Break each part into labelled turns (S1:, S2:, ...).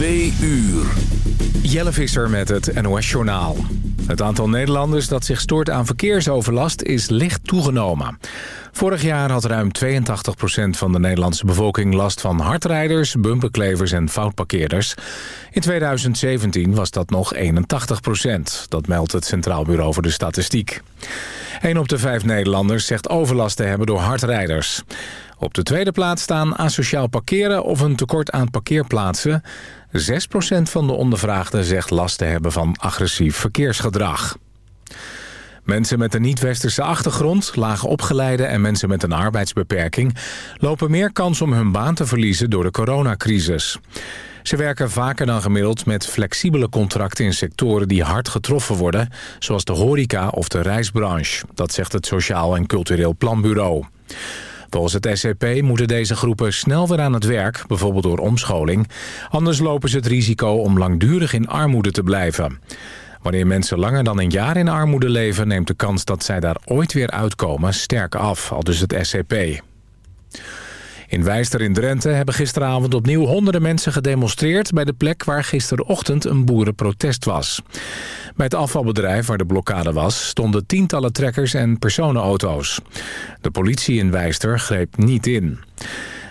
S1: Twee uur.
S2: Jelle Visser met het NOS-journaal. Het aantal Nederlanders dat zich stoort aan verkeersoverlast is licht toegenomen. Vorig jaar had ruim 82% van de Nederlandse bevolking last van hardrijders, bumperklevers en foutparkeerders. In 2017 was dat nog 81%. Dat meldt het Centraal Bureau voor de Statistiek. Een op de vijf Nederlanders zegt overlast te hebben door hardrijders. Op de tweede plaats staan asociaal parkeren of een tekort aan parkeerplaatsen. 6% van de ondervraagden zegt last te hebben van agressief verkeersgedrag. Mensen met een niet-westerse achtergrond, lage opgeleide en mensen met een arbeidsbeperking... lopen meer kans om hun baan te verliezen door de coronacrisis. Ze werken vaker dan gemiddeld met flexibele contracten in sectoren die hard getroffen worden... zoals de horeca of de reisbranche. Dat zegt het Sociaal en Cultureel Planbureau. Volgens het SCP moeten deze groepen snel weer aan het werk, bijvoorbeeld door omscholing. Anders lopen ze het risico om langdurig in armoede te blijven. Wanneer mensen langer dan een jaar in armoede leven... neemt de kans dat zij daar ooit weer uitkomen sterk af, al dus het SCP. In Wijster in Drenthe hebben gisteravond opnieuw honderden mensen gedemonstreerd... bij de plek waar gisterochtend een boerenprotest was. Bij het afvalbedrijf waar de blokkade was... stonden tientallen trekkers en personenauto's. De politie in Wijster greep niet in.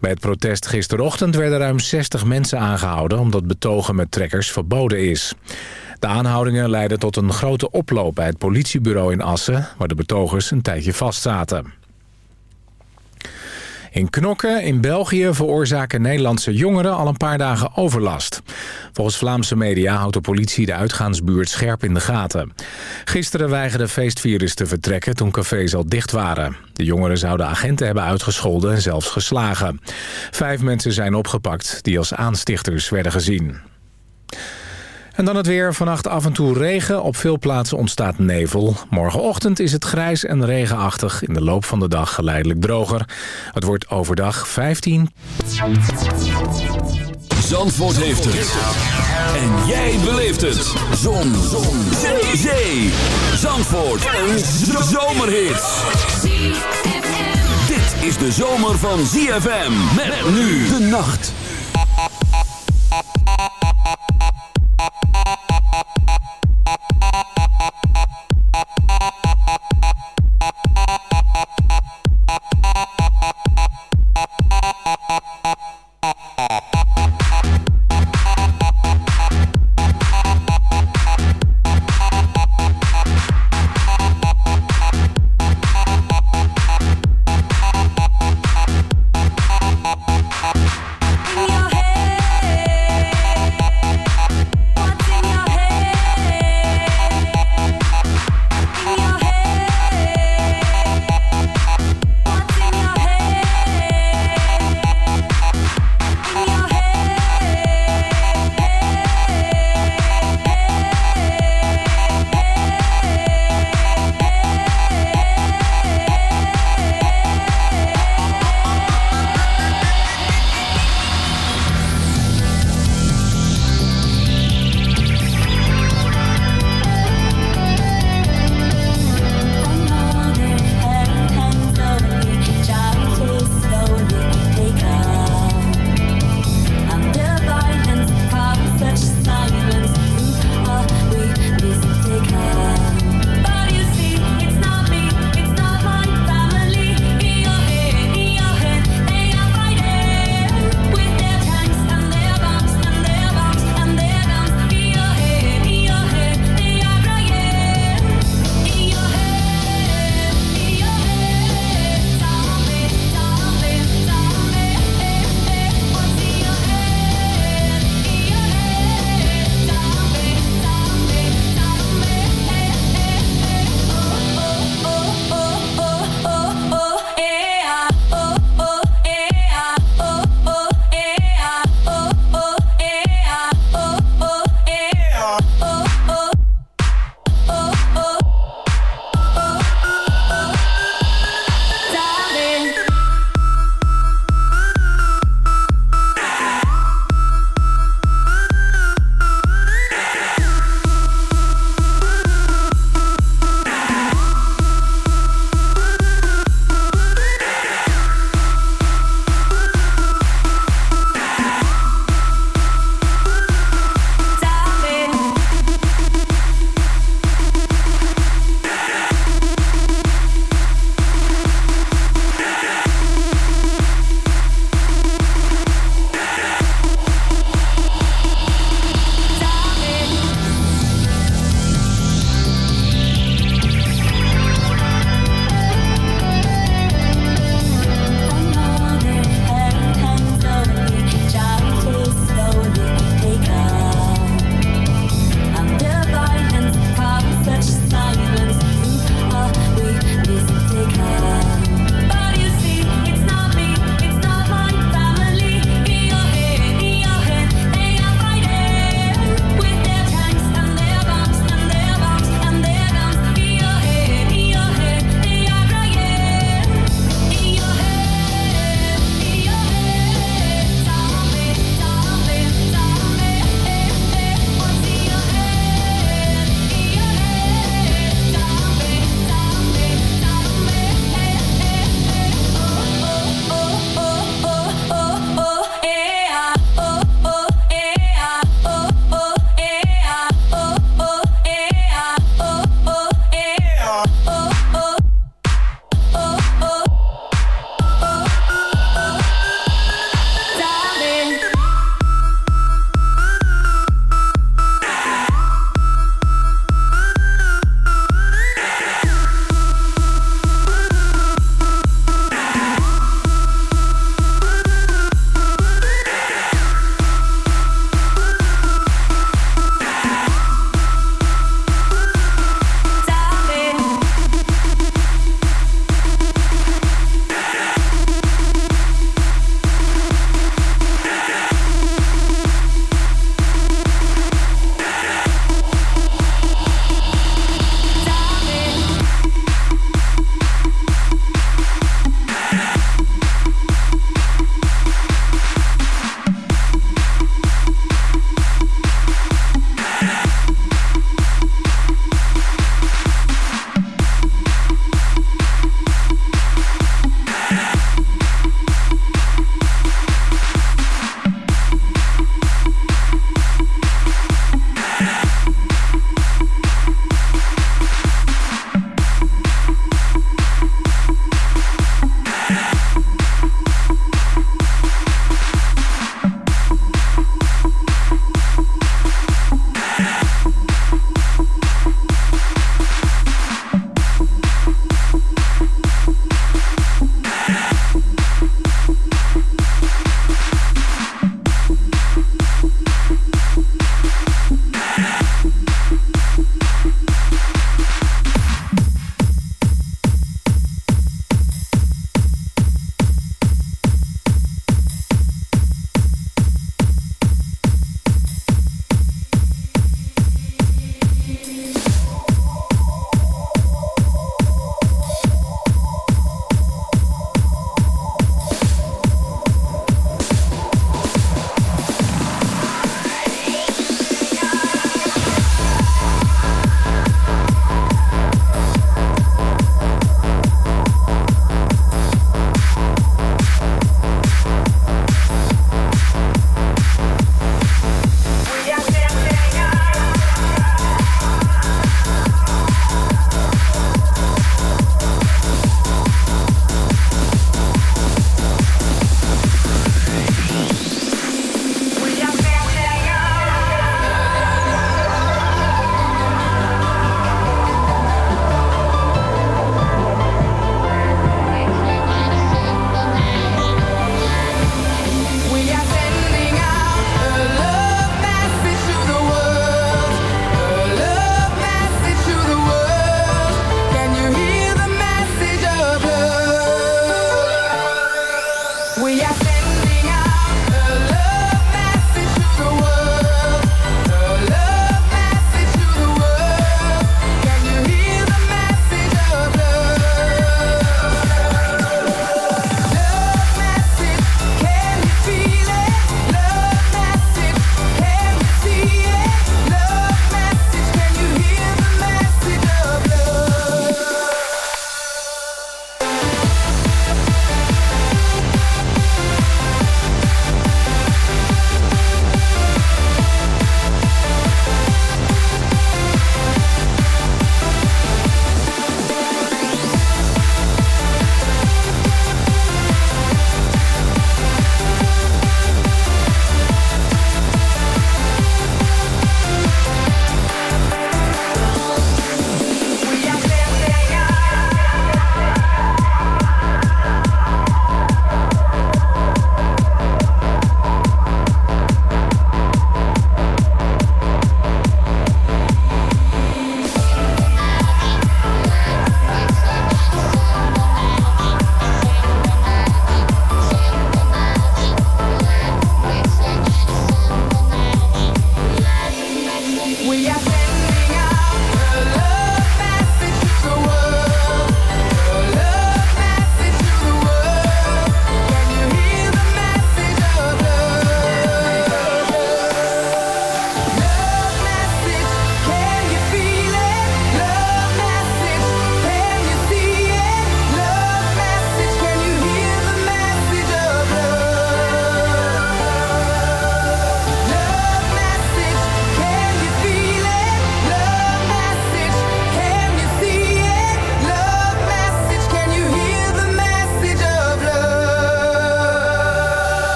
S2: Bij het protest gisterochtend werden ruim 60 mensen aangehouden... omdat betogen met trekkers verboden is. De aanhoudingen leidden tot een grote oploop bij het politiebureau in Assen... waar de betogers een tijdje vastzaten. In Knokken in België veroorzaken Nederlandse jongeren al een paar dagen overlast. Volgens Vlaamse media houdt de politie de uitgaansbuurt scherp in de gaten. Gisteren weigerden feestvirus te vertrekken toen cafés al dicht waren. De jongeren zouden agenten hebben uitgescholden en zelfs geslagen. Vijf mensen zijn opgepakt die als aanstichters werden gezien. En dan het weer. Vannacht af en toe regen. Op veel plaatsen ontstaat nevel. Morgenochtend is het grijs en regenachtig. In de loop van de dag geleidelijk droger. Het wordt overdag 15.
S1: Zandvoort heeft het. En jij beleeft het. Zon. Zon. Zee. Zee. Zandvoort. Een zomerhit. Dit is de zomer van ZFM. Met nu de nacht.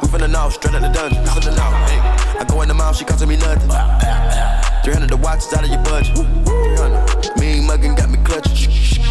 S3: We finna know, straight out the dungeon. Out. Hey. I go in the mouth, she costing me nothing. 300 the watch is out of your budget. 300. Mean muggin' got me clutching.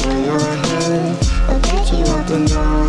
S4: For your head. I'll get you up and down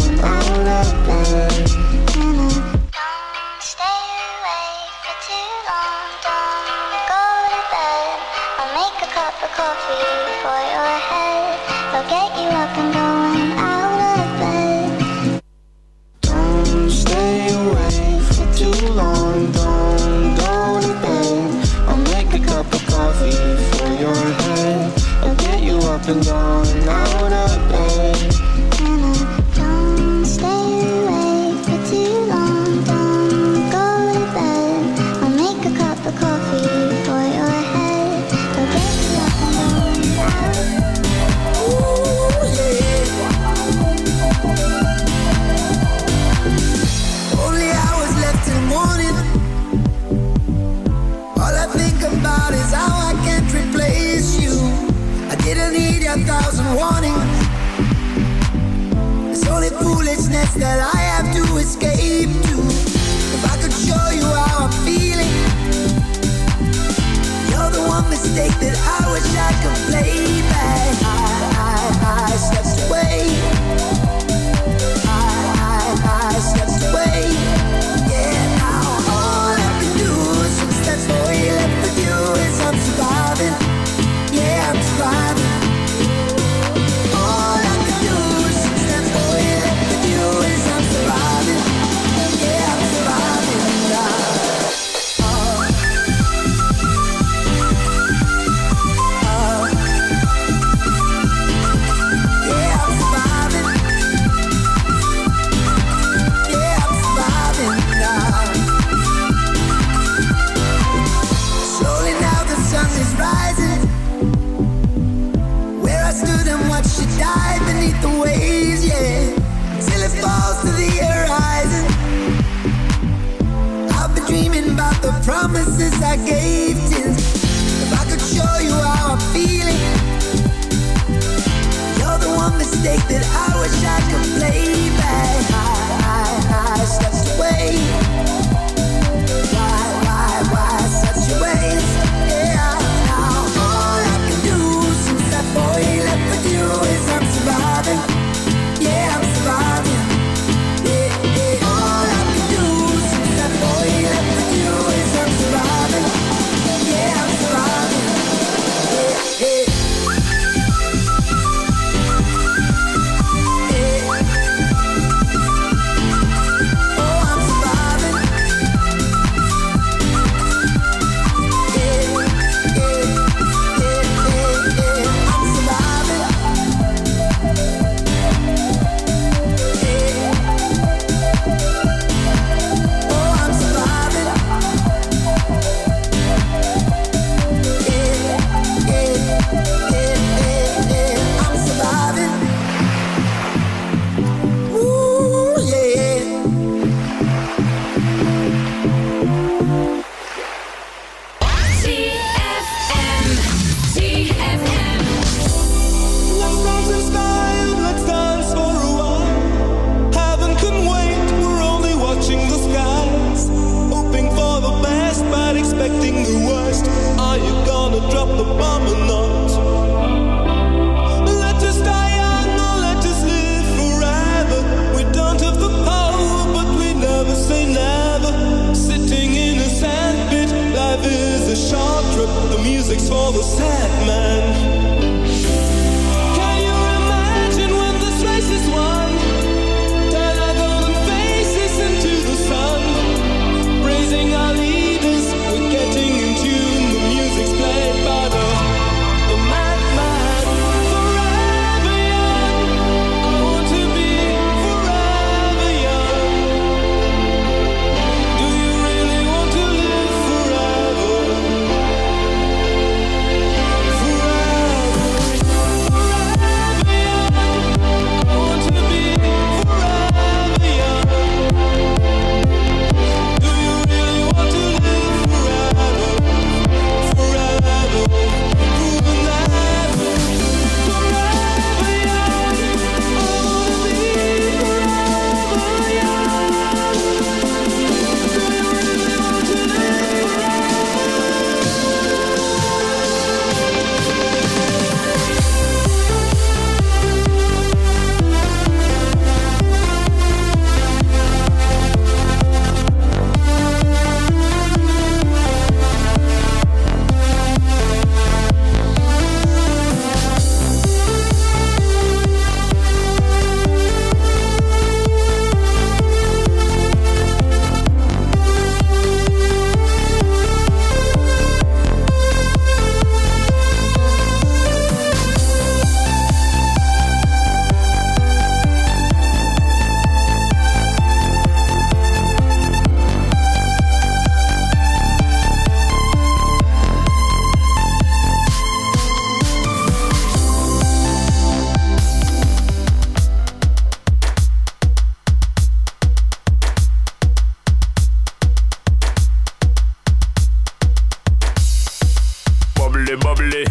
S5: bubbly bubbly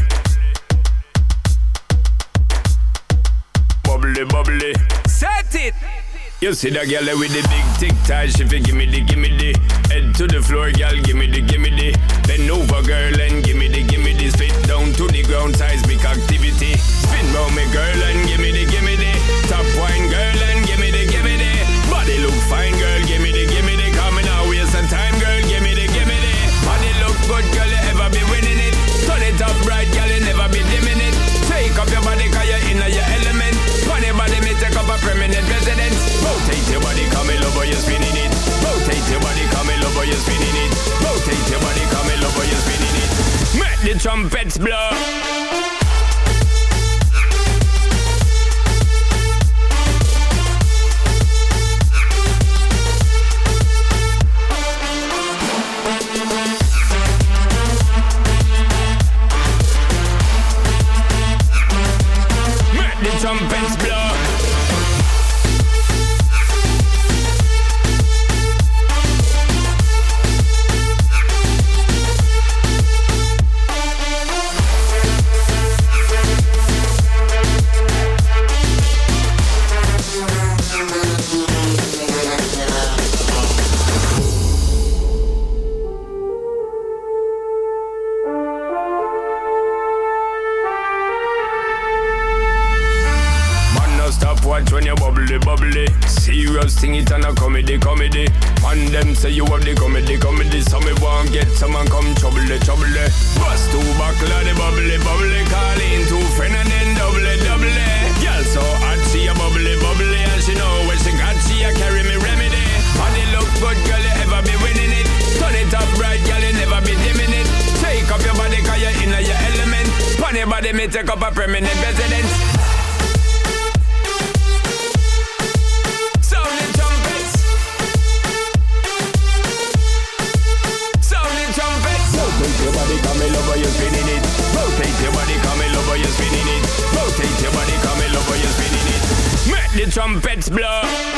S5: bubbly bubbly set it. You
S6: see that girl with the big tic tac, she fi gimme the gimme the. Head to the floor, girl, gimme the gimme the. Bend over, girl, and gimme the gimme the. Spit down to the ground, seismic activity. Spin round me, girl, and trumpets blow. Let me take up a permanent residence. Rotate your body, come and over, you're spinning it. Rotate your body, come and over, you're spinning it. Rotate your body, come and over, you're spinning it. Make the trumpets blow.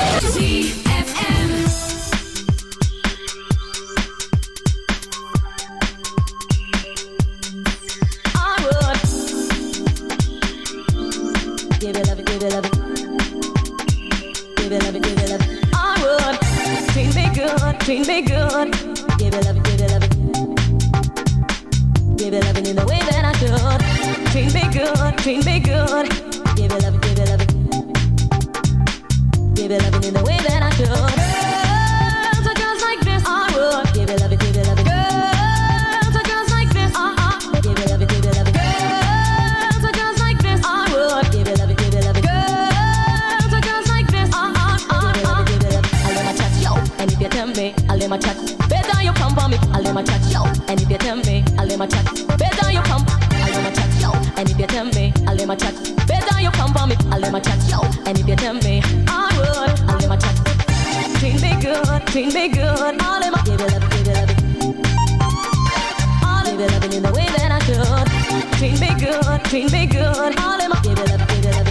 S7: treat me good, treat me good. All in my give it up, give it up.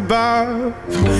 S8: above.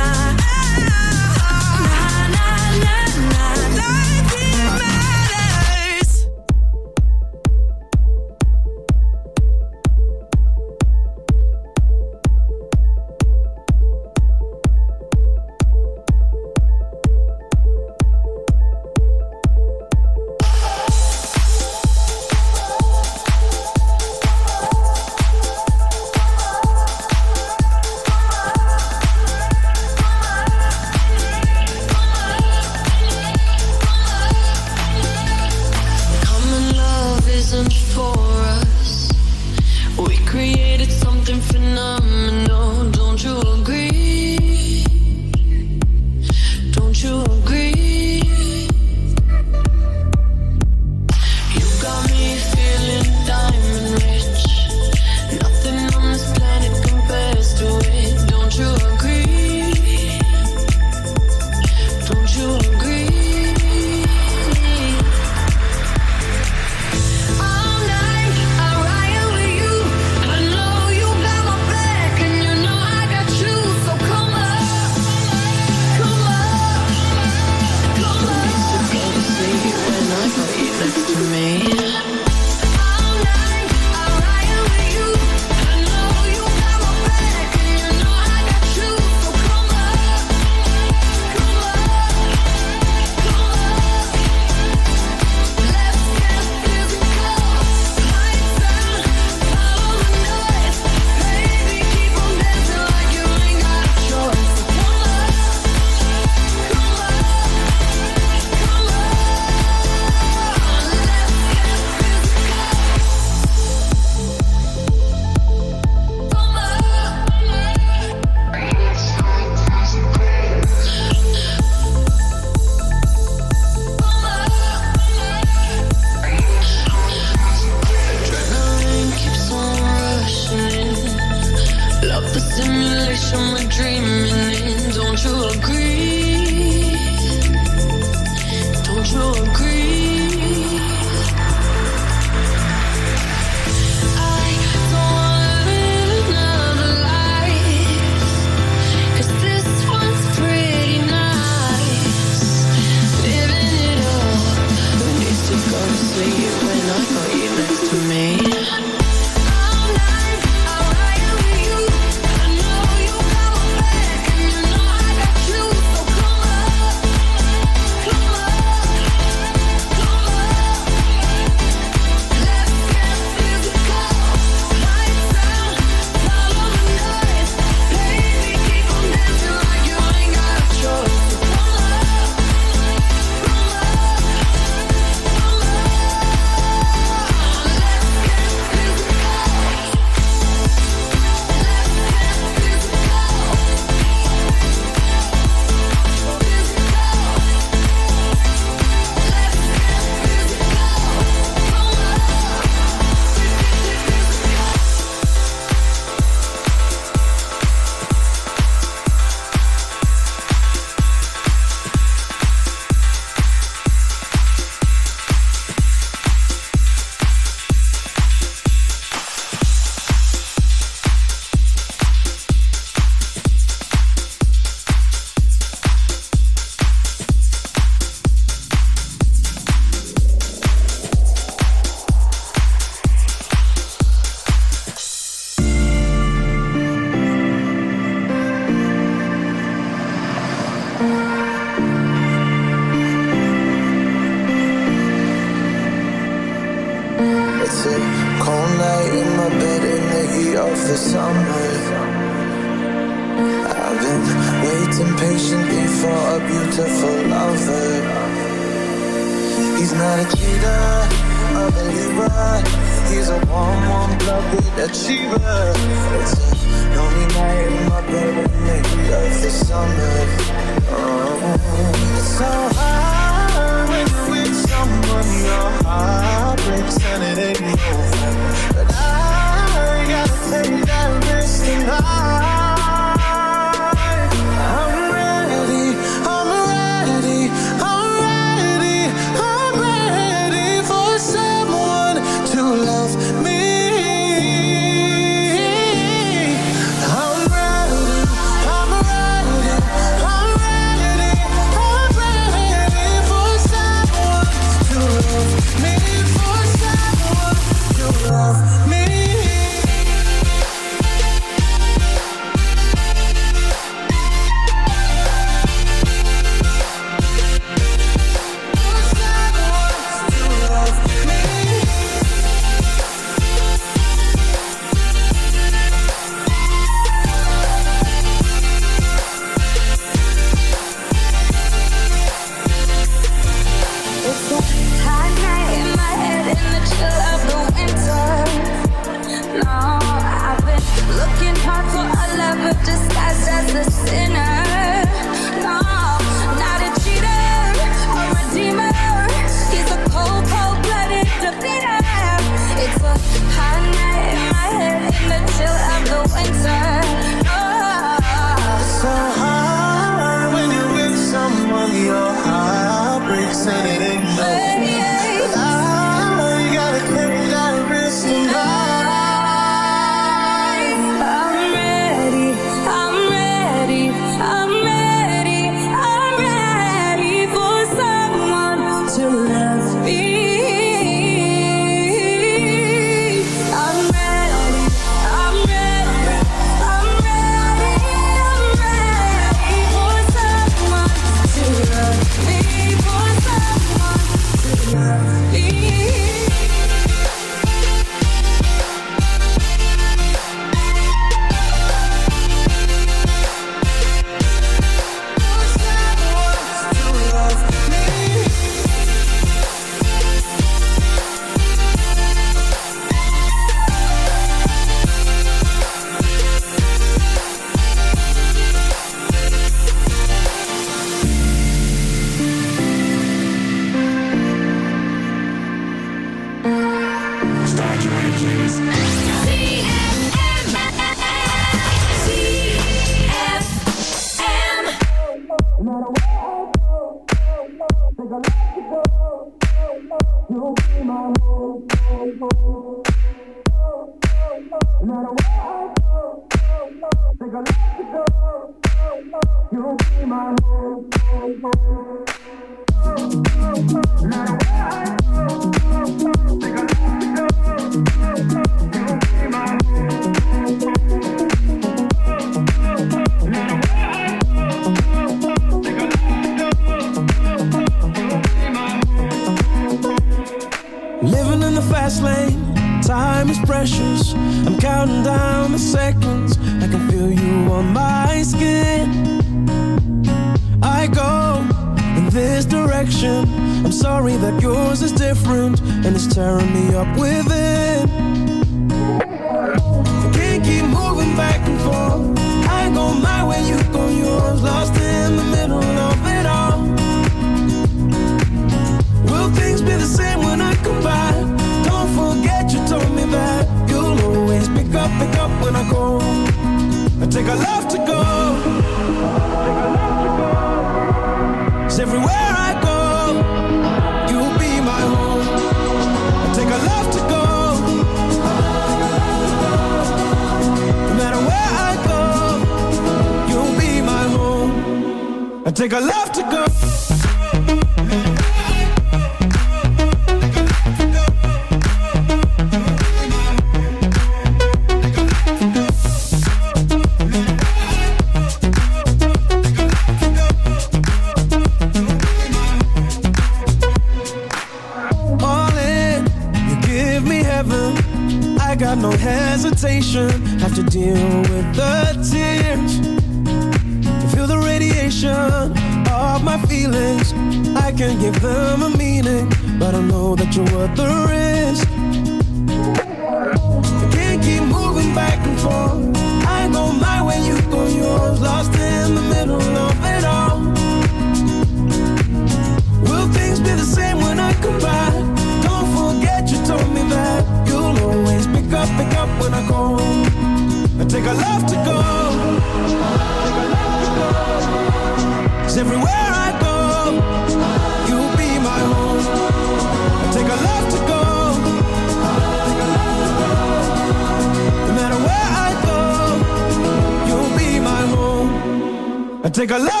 S9: nigga love